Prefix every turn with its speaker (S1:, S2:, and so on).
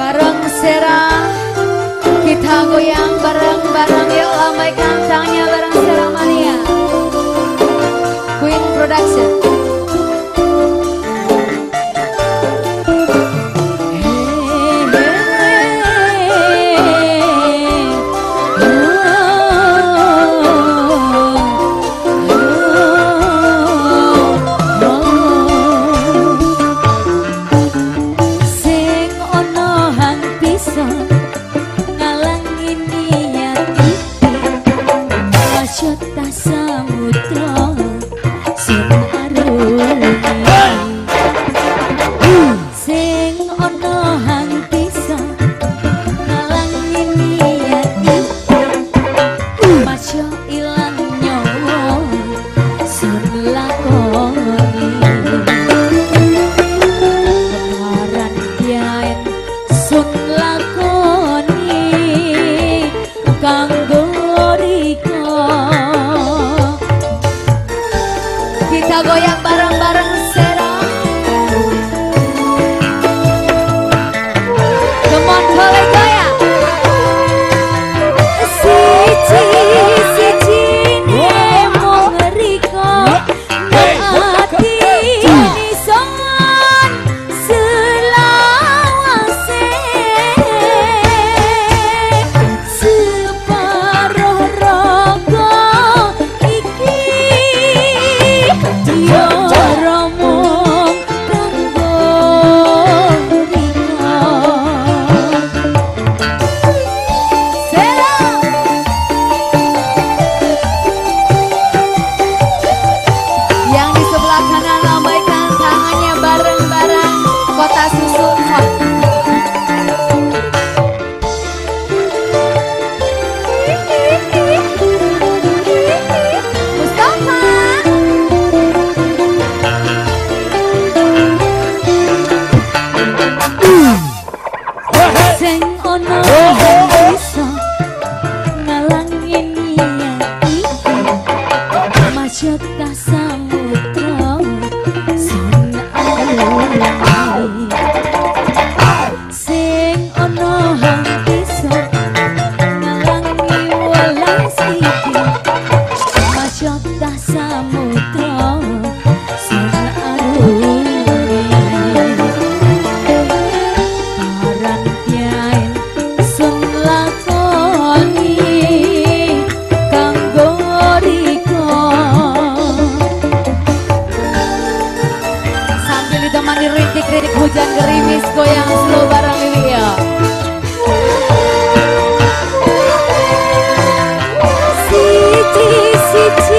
S1: Bareng Sera Kita goyang bareng-bareng. Yuk lambaikan tangannya bareng う。Goyang bareng-bareng Thank you. Kritik hujan gerimis goyang slow bareng Lilio Siti, siti